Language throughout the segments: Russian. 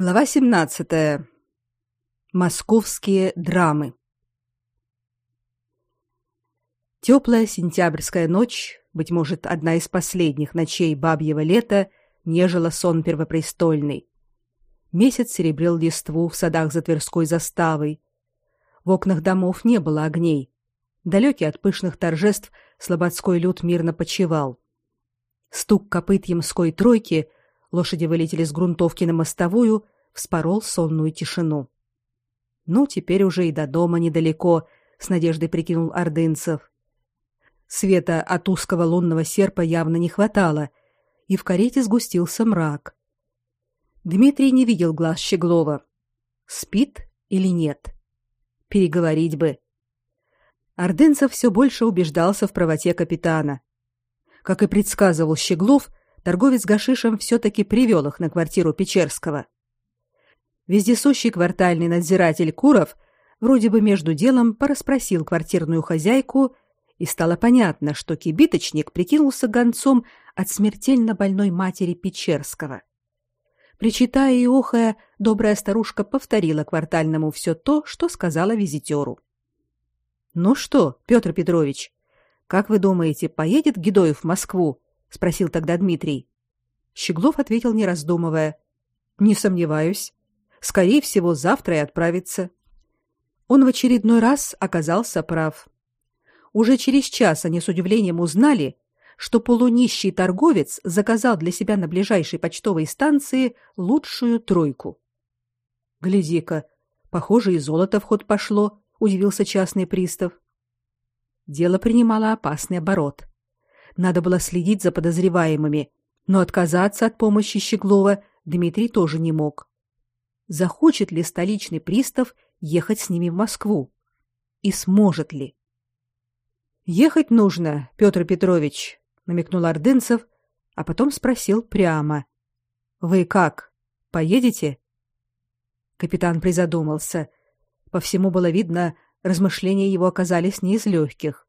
Глава 17. Московские драмы. Теплая сентябрьская ночь, быть может, одна из последних ночей бабьего лета, нежила сон первопрестольный. Месяц серебрил листву в садах за Тверской заставой. В окнах домов не было огней. Далекий от пышных торжеств слободской люд мирно почивал. Стук копыт ямской тройки — Лошади вылетели с грунтовки на мостовую, вспорол сонную тишину. Ну, теперь уже и до дома недалеко, с надеждой прикинул Ордынцев. Света от узкого лунного серпа явно не хватало, и в карете сгустился мрак. Дмитрий не видел глаз Щеглова. Спит или нет? Переговорить бы. Ордынцев все больше убеждался в правоте капитана. Как и предсказывал Щеглов, торговец гашишем все-таки привел их на квартиру Печерского. Вездесущий квартальный надзиратель Куров вроде бы между делом порасспросил квартирную хозяйку, и стало понятно, что кибиточник прикинулся гонцом от смертельно больной матери Печерского. Причитая и охая, добрая старушка повторила квартальному все то, что сказала визитеру. «Ну что, Петр Петрович, как вы думаете, поедет Гедоев в Москву спросил тогда Дмитрий. Щеглов ответил не раздумывая: "Не сомневаюсь. Скорее всего, завтра и отправится". Он в очередной раз оказался прав. Уже через час они с удивлением узнали, что полунищий торговец заказал для себя на ближайшей почтовой станции лучшую тройку. Гляди-ка, похоже, и золото в ход пошло, удивился частный пристав. Дело принимало опасный оборот. Надо было следить за подозреваемыми, но отказаться от помощи Щеглова Дмитрий тоже не мог. Захочет ли столичный пристав ехать с ними в Москву? И сможет ли? Ехать нужно, Петр Петрович, намекнул Ордынцев, а потом спросил прямо: Вы как? Поедете? Капитан призадумался. По всему было видно, размышления его оказались не из легких.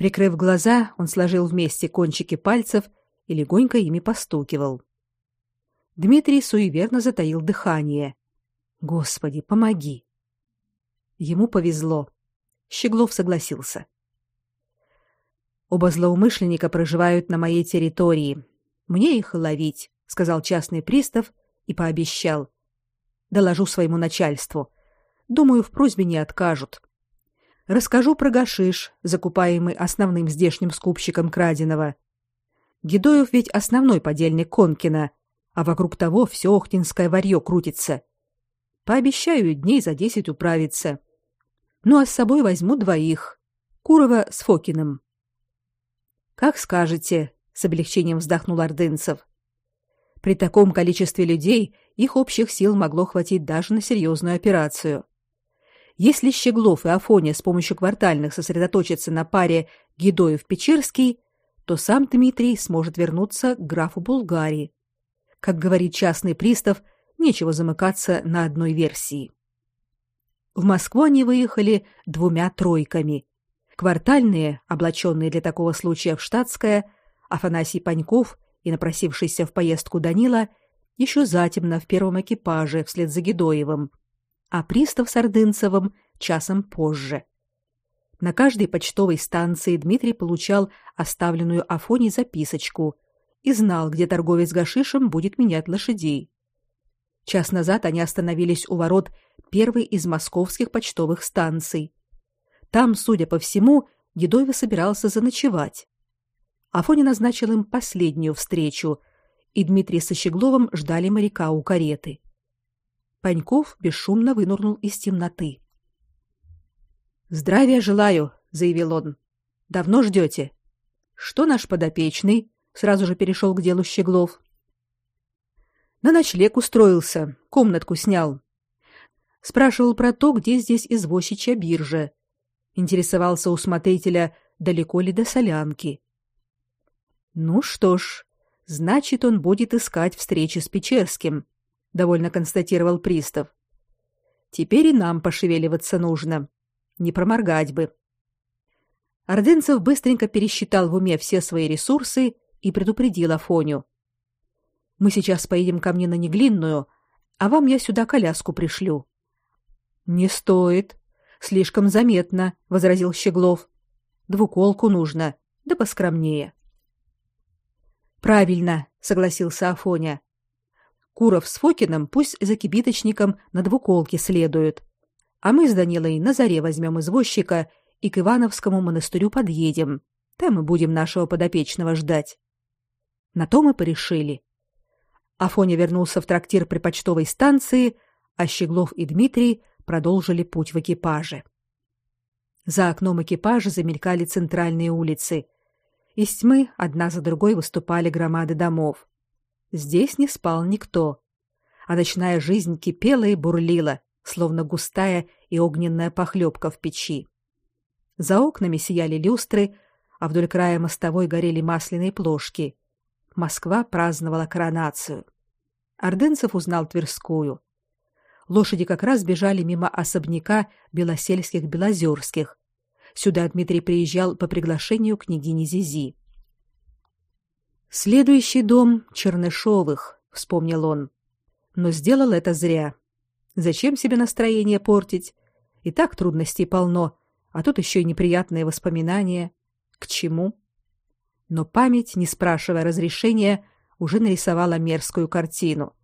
Прикрыв глаза, он сложил вместе кончики пальцев и легонько ими постукивал. Дмитрий суеверно затаил дыхание. Господи, помоги. Ему повезло. Щеглов согласился. Оба злоумышленника проживают на моей территории. Мне их ловить, сказал частный пристав и пообещал. Доложу своему начальству. Думаю, в просьбе не откажут. Расскажу про гашиш, закупаемый основным здешним скупщиком краденого. Гедоев ведь основной подельник Конкина, а вокруг того все охтинское варьё крутится. Пообещаю дней за десять управиться. Ну а с собой возьму двоих. Курова с Фокиным. Как скажете, с облегчением вздохнул Ордынцев. При таком количестве людей их общих сил могло хватить даже на серьезную операцию. Если Щеглов и Афоня с помощью квартальных сосредоточатся на паре Гедоев-Печерский, то сам Дмитрий сможет вернуться к графу Булгарии. Как говорит частный пристав, нечего замыкаться на одной версии. В Москву они выехали двумя тройками. Квартальные, облаченные для такого случая в штатское, Афанасий Паньков и напросившийся в поездку Данила еще затемно в первом экипаже вслед за Гедоевым а пристав с Ордынцевым часом позже. На каждой почтовой станции Дмитрий получал оставленную Афоне записочку и знал, где торговец гашишем будет менять лошадей. Час назад они остановились у ворот первой из московских почтовых станций. Там, судя по всему, Дедове собирался заночевать. Афоня назначил им последнюю встречу, и Дмитрий со Щегловым ждали моряка у кареты. Паньков бесшумно вынырнул из темноты. "Здравия желаю", заявил он. "Давно ждете? Что наш подопечный?" сразу же перешел к делу Щеглов. На ночлег устроился, комнатку снял. Спрашивал про то, где здесь извозчичья биржа. Интересовался у смотрителя, далеко ли до солянки. Ну что ж, значит, он будет искать встречи с Печерским довольно констатировал пристав. Теперь и нам пошевеливаться нужно. Не проморгать бы. Орденцев быстренько пересчитал в уме все свои ресурсы и предупредил Афоню. Мы сейчас поедем ко мне на Неглинную, А вам я сюда коляску пришлю. Не стоит, слишком заметно, возразил Щеглов. Двуколку нужно, да поскромнее. Правильно, согласился Афоня. Куров с Фокиным пусть за кибиточником на двуколке следуют, а мы с Данилой на заре возьмем извозчика и к Ивановскому монастырю подъедем. Там мы будем нашего подопечного ждать. На то мы порешили. Афоня вернулся в трактир при почтовой станции, а Щеглов и Дмитрий продолжили путь в экипаже. За окном экипажа замелькали центральные улицы. Из тьмы одна за другой выступали громады домов. Здесь не спал никто, а ночная жизнь кипела и бурлила, словно густая и огненная похлебка в печи. За окнами сияли люстры, а вдоль края мостовой горели масляные плошки. Москва праздновала коронацию. Ордынцев узнал Тверскую. Лошади как раз бежали мимо особняка Белосельских-Белозерских. Сюда Дмитрий приезжал по приглашению княгини Зизи. Следующий дом Чернышовых, вспомнил он. Но сделал это зря. Зачем себе настроение портить? И так трудностей полно, а тут еще и неприятные воспоминания. К чему? Но память, не спрашивая разрешения, уже нарисовала мерзкую картину.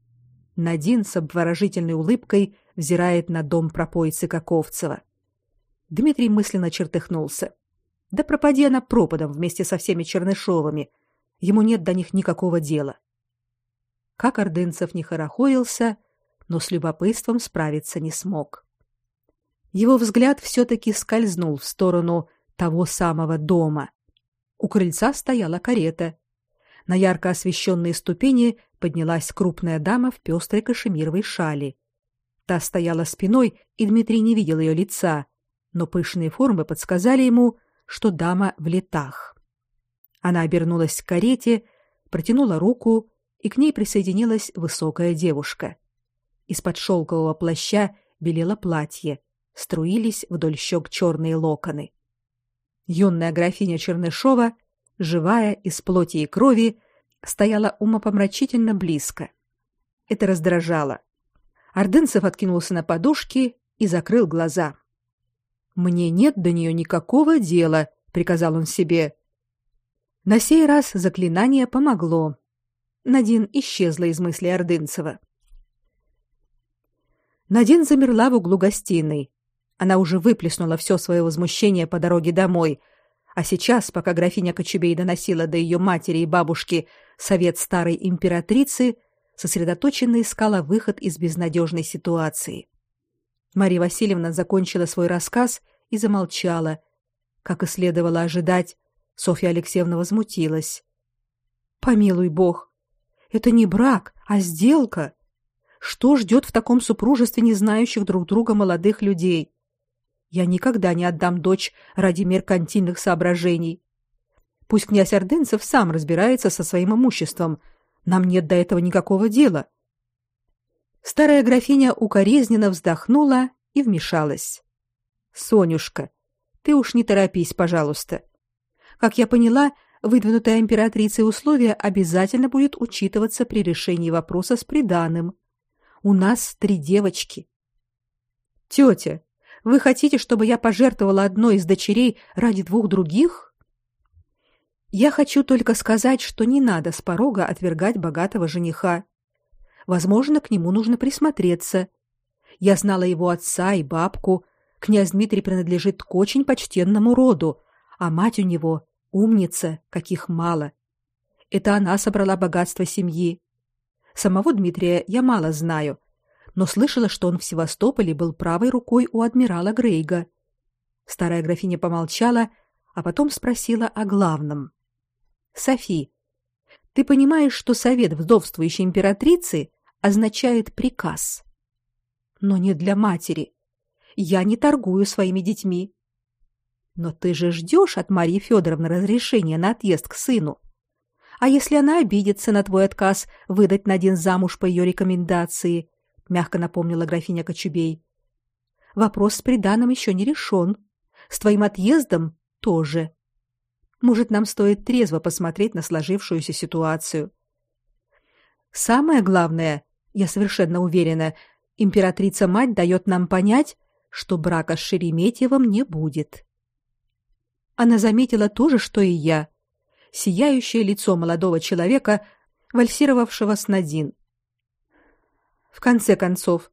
Надин с обворожительной улыбкой взирает на дом пропойцы Каковцева. Дмитрий мысленно чертыхнулся. Да пропади она пропадом вместе со всеми Чернышовыми. Ему нет до них никакого дела. Как Ордынцев не хорохорился, но с любопытством справиться не смог. Его взгляд все-таки скользнул в сторону того самого дома. У крыльца стояла карета. На ярко освещенные ступени поднялась крупная дама в пестрой кашемировой шали. Та стояла спиной, и Дмитрий не видел ее лица, но пышные формы подсказали ему, что дама в летах. Она обернулась к карете, протянула руку, и к ней присоединилась высокая девушка. Из-под шелкового плаща белело платье, струились вдоль щек черные локоны. Юная графиня Чернышова, живая из плоти и крови, стояла умопомрачительно близко. Это раздражало. Ордынцев откинулся на подушки и закрыл глаза. Мне нет до нее никакого дела, приказал он себе. На сей раз заклинание помогло. Надин исчезла из мысли Ордынцева. Надин замерла в углу гостиной. Она уже выплеснула все свое возмущение по дороге домой, а сейчас, пока графиня Кочубей доносила до ее матери и бабушки совет старой императрицы, сосредоточенно искала выход из безнадежной ситуации. Мария Васильевна закончила свой рассказ и замолчала. Как и следовало ожидать, Софья Алексеевна возмутилась. Помилуй бог, это не брак, а сделка. Что ждет в таком супружестве не знающих друг друга молодых людей? Я никогда не отдам дочь ради меркантильных соображений. Пусть князь Ордынцев сам разбирается со своим имуществом. Нам нет до этого никакого дела. Старая графиня укоризненно вздохнула и вмешалась. Сонюшка, ты уж не торопись, пожалуйста. Как я поняла, выдвинутое императрицей условие обязательно будет учитываться при решении вопроса с приданым. У нас три девочки. Тетя, вы хотите, чтобы я пожертвовала одной из дочерей ради двух других? Я хочу только сказать, что не надо с порога отвергать богатого жениха. Возможно, к нему нужно присмотреться. Я знала его отца и бабку. Князь Дмитрий принадлежит к очень почтенному роду, а мать у него умница, каких мало. Это она собрала богатство семьи. Самого Дмитрия я мало знаю, но слышала, что он в Севастополе был правой рукой у адмирала Грейга. Старая графиня помолчала, а потом спросила о главном. Софи, ты понимаешь, что совет вдовствующей императрицы означает приказ? Но не для матери. Я не торгую своими детьми. Но ты же ждешь от Марии Федоровны разрешения на отъезд к сыну. А если она обидится на твой отказ выдать Надин замуж по ее рекомендации, мягко напомнила графиня Кочубей. Вопрос с приданым еще не решен. С твоим отъездом тоже. Может, нам стоит трезво посмотреть на сложившуюся ситуацию. Самое главное, Я совершенно уверена, императрица-мать дает нам понять, что брака с Шереметьевым не будет. Она заметила то же, что и я. Сияющее лицо молодого человека, вальсировавшего с Надин. В конце концов,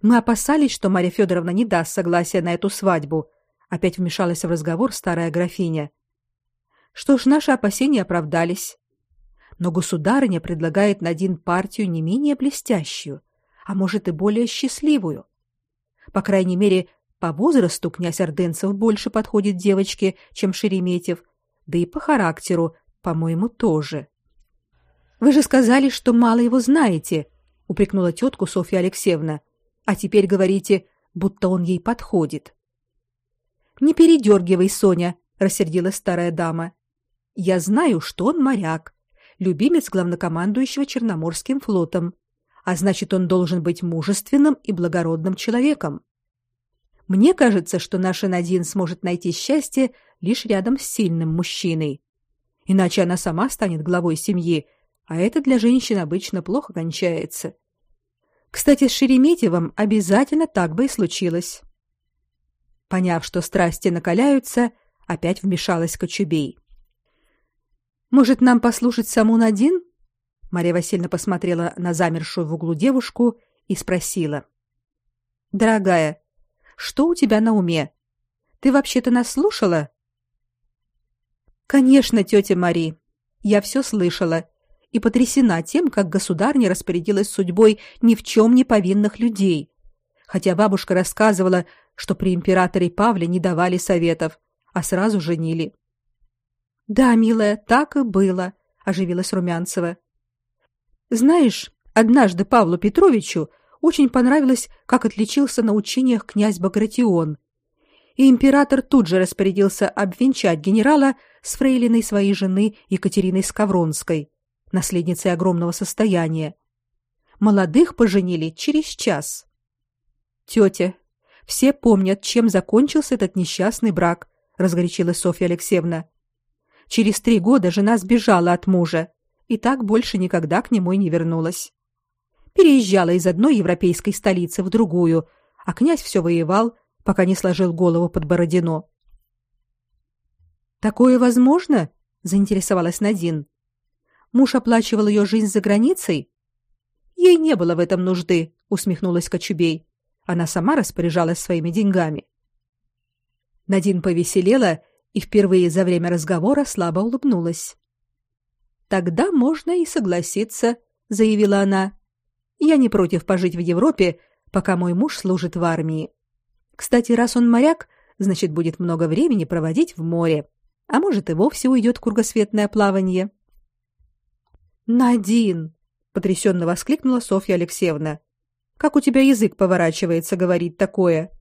мы опасались, что Марья Федоровна не даст согласия на эту свадьбу. Опять вмешалась в разговор старая графиня. Что ж, наши опасения оправдались. Но государыня предлагает Надин партию не менее блестящую, а может и более счастливую. По крайней мере, по возрасту князь Ордынцев больше подходит девочке, чем Шереметьев, да и по характеру, по-моему, тоже. Вы же сказали, что мало его знаете, упрекнула тетку Софья Алексеевна. А теперь говорите, будто он ей подходит. Не передергивай, Соня, рассердилась старая дама. Я знаю, что он моряк, любимец главнокомандующего Черноморским флотом, а значит, он должен быть мужественным и благородным человеком. Мне кажется, что наша Надин сможет найти счастье лишь рядом с сильным мужчиной. Иначе она сама станет главой семьи, а это для женщин обычно плохо кончается. Кстати, с Шереметьевым обязательно так бы и случилось. Поняв, что страсти накаляются, опять вмешалась Кочубей. Может, нам послушать саму Надин? Мария Васильевна посмотрела на замершую в углу девушку и спросила: "Дорогая, что у тебя на уме? Ты вообще-то нас слушала?" "Конечно, тетя Мари. Я все слышала и потрясена тем, как государня распорядилась судьбой ни в чем не повинных людей. Хотя бабушка рассказывала, что при императоре Павле не давали советов, а сразу женили. Да, милая, так и было, оживилась Румянцева. Знаешь, однажды Павлу Петровичу очень понравилось, как отличился на учениях князь Багратион. И император тут же распорядился обвенчать генерала с фрейлиной своей жены Екатериной Скавронской, наследницей огромного состояния. Молодых поженили через час. Тетя, все помнят, чем закончился этот несчастный брак, разгорячилась Софья Алексеевна. Через три года жена сбежала от мужа и так больше никогда к нему и не вернулась. Переезжала из одной европейской столицы в другую, а князь все воевал, пока не сложил голову под Бородино. Такое возможно? заинтересовалась Надин. Муж оплачивал ее жизнь за границей? Ей не было в этом нужды, усмехнулась Кочубей. Она сама распоряжалась своими деньгами. Надин повеселела и впервые за время разговора слабо улыбнулась. Тогда можно и согласиться, заявила она. Я не против пожить в Европе, пока мой муж служит в армии. Кстати, раз он моряк, значит, будет много времени проводить в море, а может и вовсе уйдет кругосветное плавание. Надин, потрясенно воскликнула Софья Алексеевна. Как у тебя язык поворачивается говорить такое?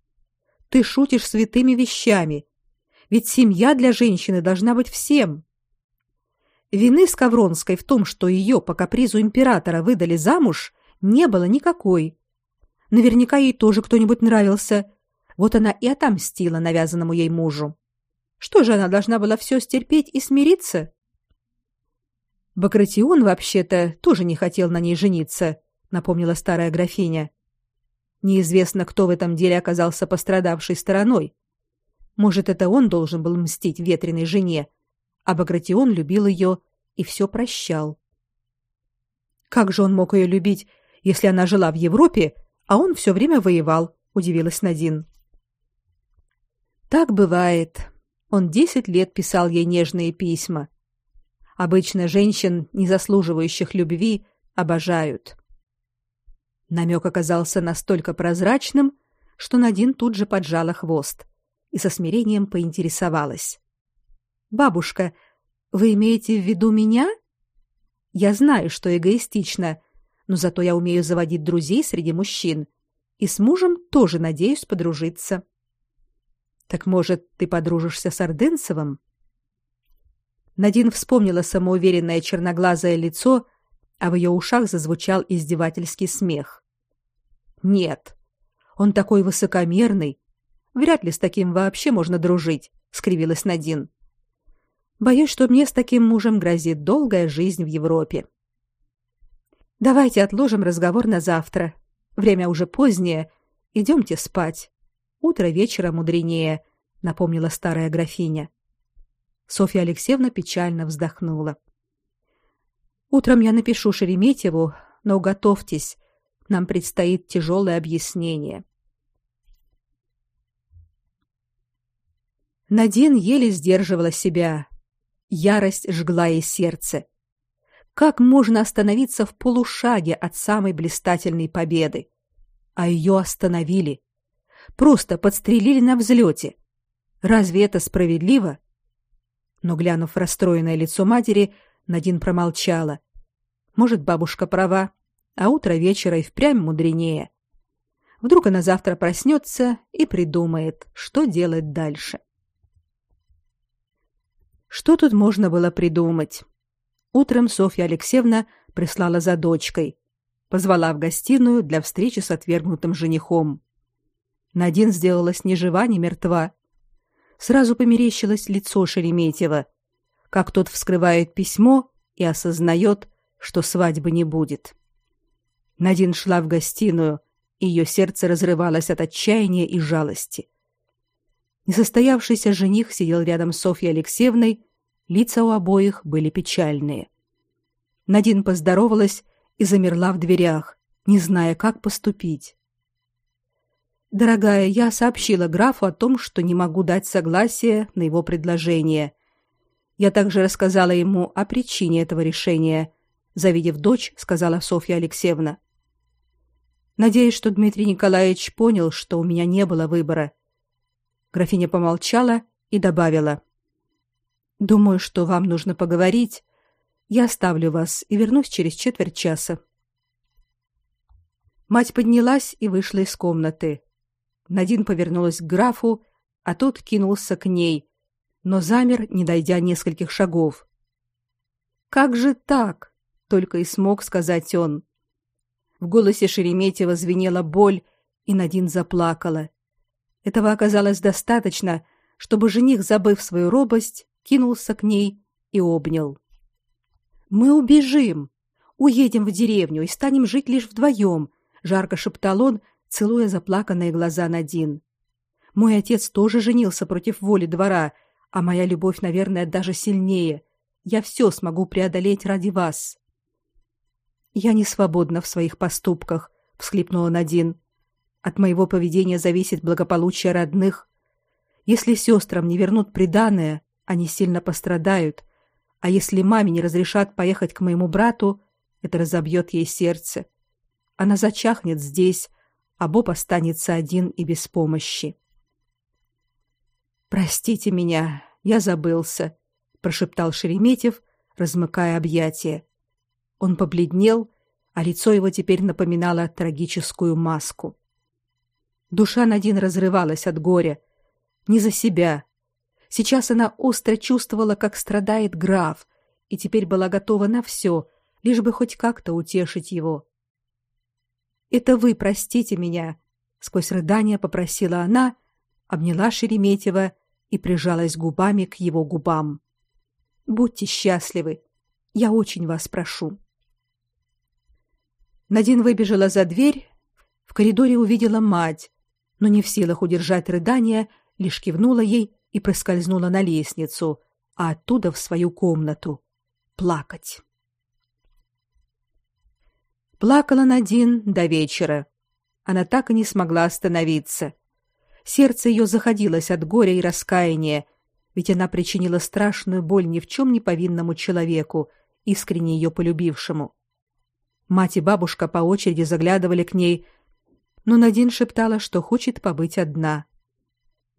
Ты шутишь святыми вещами. Ведь семья для женщины должна быть всем. Вины Скавронской в том, что ее по капризу императора выдали замуж, не было никакой. Наверняка ей тоже кто-нибудь нравился. Вот она и отомстила навязанному ей мужу. Что же она должна была все стерпеть и смириться? Бакратион вообще-то тоже не хотел на ней жениться, напомнила старая графиня. Неизвестно, кто в этом деле оказался пострадавшей стороной. Может, это он должен был мстить ветреной жене, а Багратион любил ее и все прощал. Как же он мог ее любить, если она жила в Европе, а он все время воевал, удивилась Надин. Так бывает. Он десять лет писал ей нежные письма. Обычно женщин, не заслуживающих любви, обожают. Намек оказался настолько прозрачным, что Надин тут же поджала хвост и со смирением поинтересовалась: "Бабушка, вы имеете в виду меня? Я знаю, что эгоистично, но зато я умею заводить друзей среди мужчин, и с мужем тоже надеюсь подружиться. Так может, ты подружишься с Орденцевым?" Надин вспомнила самоуверенное черноглазое лицо, а в ее ушах зазвучал издевательский смех. Нет. Он такой высокомерный. Вряд ли с таким вообще можно дружить, скривилась Надин. Боюсь, что мне с таким мужем грозит долгая жизнь в Европе. Давайте отложим разговор на завтра. Время уже позднее. Идемте спать. Утро вечера мудренее, напомнила старая графиня. Софья Алексеевна печально вздохнула. Утром я напишу Шереметьеву, но готовьтесь, нам предстоит тяжелое объяснение. Надин еле сдерживала себя. Ярость жгла ей сердце. Как можно остановиться в полушаге от самой блистательной победы? А ее остановили. Просто подстрелили на взлете. Разве это справедливо? Но глянув в расстроенное лицо матери, Надин промолчала. Может, бабушка права, а утро вечера и впрямь мудренее. Вдруг она завтра проснется и придумает, что делать дальше. Что тут можно было придумать? Утром Софья Алексеевна прислала за дочкой, позвала в гостиную для встречи с отвергнутым женихом. Надин сделалась ни жива, ни мертва. Сразу померещилось лицо Шереметьева, как тот вскрывает письмо и осознает, что свадьбы не будет. Надин шла в гостиную, и ее сердце разрывалось от отчаяния и жалости. Несостоявшийся жених сидел рядом с Софьей Алексеевной, лица у обоих были печальные. Надин поздоровалась и замерла в дверях, не зная, как поступить. Дорогая, я сообщила графу о том, что не могу дать согласие на его предложение. Я также рассказала ему о причине этого решения, завидев дочь, сказала Софья Алексеевна. Надеюсь, что Дмитрий Николаевич понял, что у меня не было выбора. Графиня помолчала и добавила: Думаю, что вам нужно поговорить. Я оставлю вас и вернусь через четверть часа. Мать поднялась и вышла из комнаты. Надин повернулась к графу, а тот кинулся к ней, но замер, не дойдя нескольких шагов. Как же так? только и смог сказать он. В голосе Шереметьева звенела боль, и Надин заплакала. Этого оказалось достаточно, чтобы жених, забыв свою робость, кинулся к ней и обнял. Мы убежим, уедем в деревню и станем жить лишь вдвоем», — жарко шептал он, целуя заплаканные глаза Надин. Мой отец тоже женился против воли двора, а моя любовь, наверное, даже сильнее. Я все смогу преодолеть ради вас. Я не свободна в своих поступках, всхлипнула Надин. От моего поведения зависит благополучие родных. Если сестрам не вернут приданое, они сильно пострадают, а если маме не разрешат поехать к моему брату, это разобьет ей сердце. Она зачахнет здесь, а Боб останется один и без помощи. Простите меня, я забылся, прошептал Шереметьев, размыкая объятия. Он побледнел, а лицо его теперь напоминало трагическую маску. Душа Надин разрывалась от горя, не за себя. Сейчас она остро чувствовала, как страдает граф, и теперь была готова на все, лишь бы хоть как-то утешить его. Это вы простите меня, сквозь рыдания попросила она, обняла Шереметьева и прижалась губами к его губам. Будьте счастливы. Я очень вас прошу. Надин выбежала за дверь, в коридоре увидела мать, но не в силах удержать рыдания, лишь кивнула ей и проскользнула на лестницу, а оттуда в свою комнату плакать. Плакала Надин до вечера. Она так и не смогла остановиться. Сердце ее заходилось от горя и раскаяния, ведь она причинила страшную боль ни в чем не повинному человеку, искренне ее полюбившему. Мать и бабушка по очереди заглядывали к ней, но Надин шептала, что хочет побыть одна.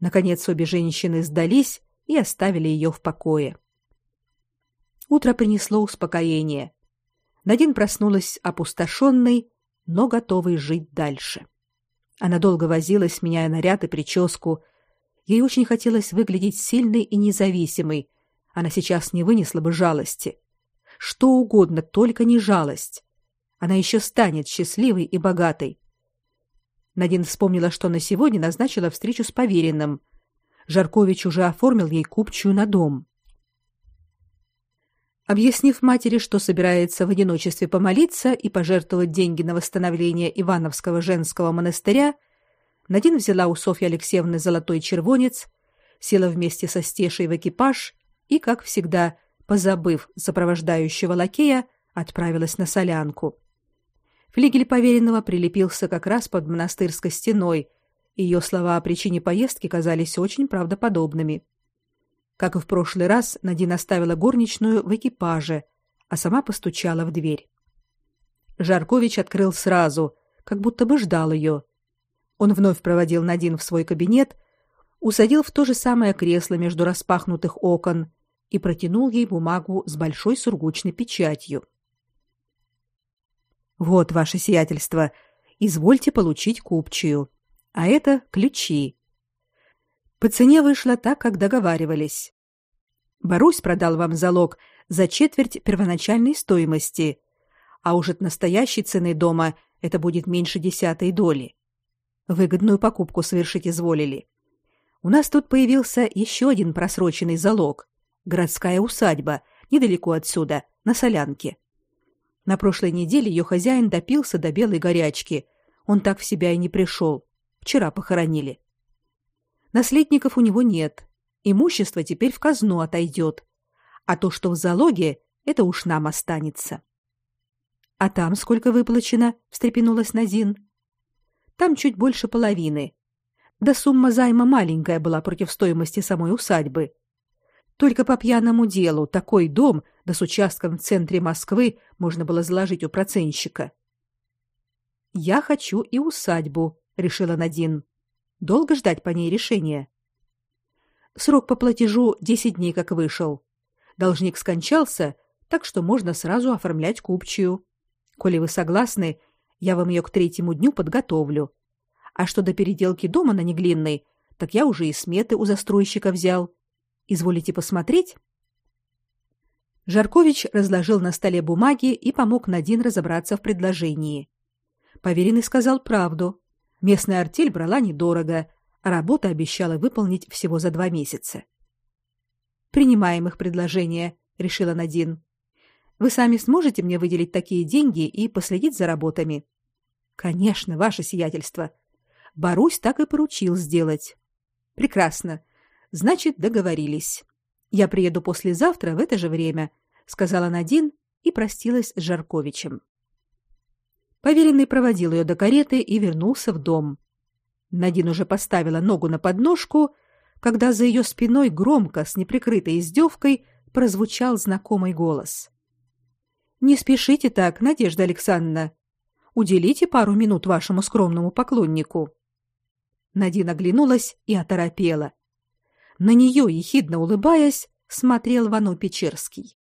Наконец обе женщины сдались и оставили ее в покое. Утро принесло успокоение. Надин проснулась опустошенной, но готовой жить дальше. Она долго возилась, меняя наряд и прическу. Ей очень хотелось выглядеть сильной и независимой. Она сейчас не вынесла бы жалости. Что угодно, только не жалость она еще станет счастливой и богатой. Надин вспомнила, что на сегодня назначила встречу с поверенным. Жаркович уже оформил ей купчую на дом. Объяснив матери, что собирается в одиночестве помолиться и пожертвовать деньги на восстановление Ивановского женского монастыря, Надин взяла у Софьи Алексеевны золотой червонец, села вместе со Стешей в экипаж и, как всегда, позабыв сопровождающего лакея, отправилась на солянку. Флигель поверенного прилепился как раз под монастырской стеной. Ее слова о причине поездки казались очень правдоподобными. Как и в прошлый раз, Надин оставила горничную в экипаже, а сама постучала в дверь. Жаркович открыл сразу, как будто бы ждал ее. Он вновь проводил Надин в свой кабинет, усадил в то же самое кресло между распахнутых окон и протянул ей бумагу с большой сургучной печатью. Вот ваше сиятельство, извольте получить купчую. А это ключи. По цене вышло так, как договаривались. Борусь продал вам залог за четверть первоначальной стоимости, а уж от настоящей цены дома это будет меньше десятой доли. Выгодную покупку совершить изволили. У нас тут появился еще один просроченный залог. Городская усадьба, недалеко отсюда, на Солянке. На прошлой неделе ее хозяин допился до белой горячки. Он так в себя и не пришел. Вчера похоронили. Наследников у него нет. Имущество теперь в казну отойдет. А то, что в залоге, это уж нам останется. А там сколько выплачено? встрепенулась Назин. Там чуть больше половины. Да сумма займа маленькая была против стоимости самой усадьбы. Только по пьяному делу такой дом, да с участком в центре Москвы, можно было заложить у процентщика. Я хочу и усадьбу, решила Надин. Долго ждать по ней решения. Срок по платежу 10 дней как вышел. Должник скончался, так что можно сразу оформлять купчую. Коли вы согласны, я вам ее к третьему дню подготовлю. А что до переделки дома на Неглинной, так я уже и сметы у застройщика взял. Изволите посмотреть? Жаркович разложил на столе бумаги и помог Надин разобраться в предложении. Поверенный сказал правду. Местная артель брала недорого, а работа обещала выполнить всего за два месяца. Принимаем их предложение, решила Надин. Вы сами сможете мне выделить такие деньги и последить за работами? Конечно, ваше сиятельство. Борусь так и поручил сделать. Прекрасно. Значит, договорились. Я приеду послезавтра в это же время, сказала Надин и простилась с Жарковичем. Поверенный проводил ее до кареты и вернулся в дом. Надин уже поставила ногу на подножку, когда за ее спиной громко с неприкрытой издевкой прозвучал знакомый голос. Не спешите так, Надежда Александровна. Уделите пару минут вашему скромному поклоннику. Надина оглянулась и оторопела. На нее, ехидно улыбаясь, смотрел Вано Печерский.